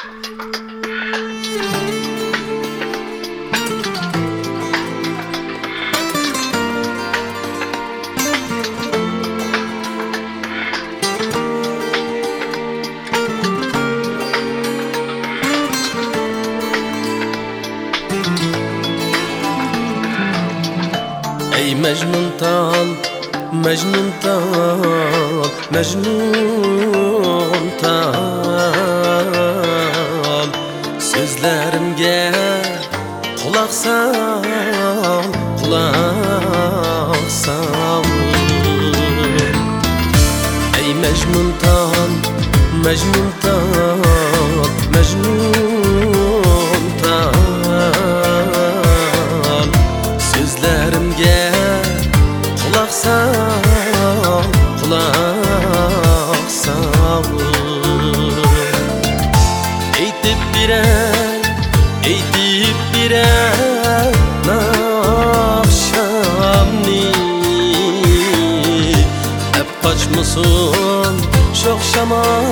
Ey Mecnun tal, Mecnun tal, Mecnun kulak sal, kulak sal Ey Mecnun tal, Mecnun tal, Mecnun tal Sözlerimge kulak sal, kulak sal Eytip birer, eytip birer kaçmasın çok şaman,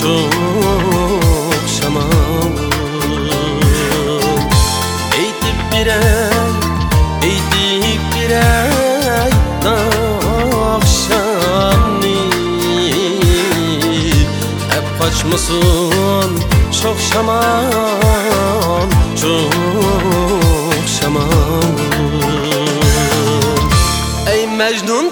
çok şaman. Eytip birer, eytip birer Nakşamni Hep kaçmasın çok şaman, çok şaman. Ey Mecnun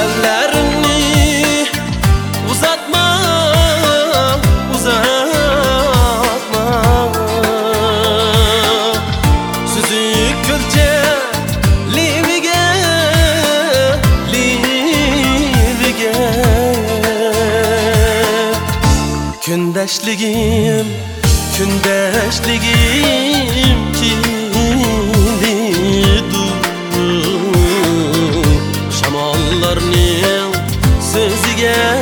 Lavlarini uzatma, uzatma. Süzük külçe limige, limige Gündeşligim, gündeşligim kilidur yeah.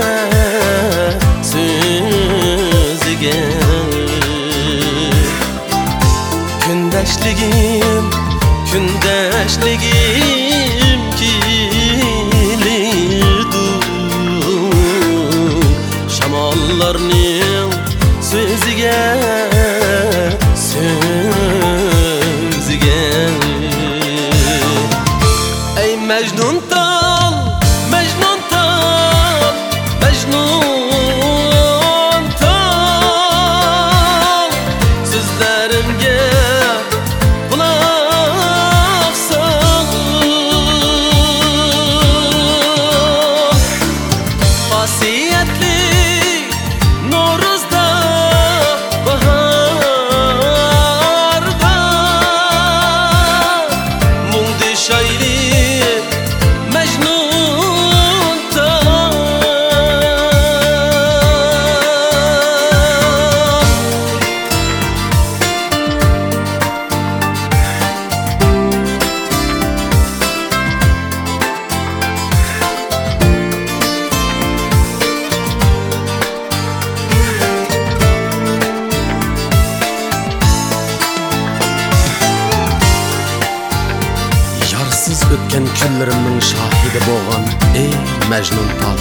Ötken küllerimning şahidi bo'lgan ey Majnun tal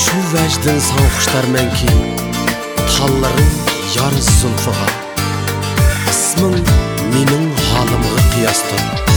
Shu vajdin san xushdarmanki tallaring yar zulfiga Isming mening holimga qiyosdir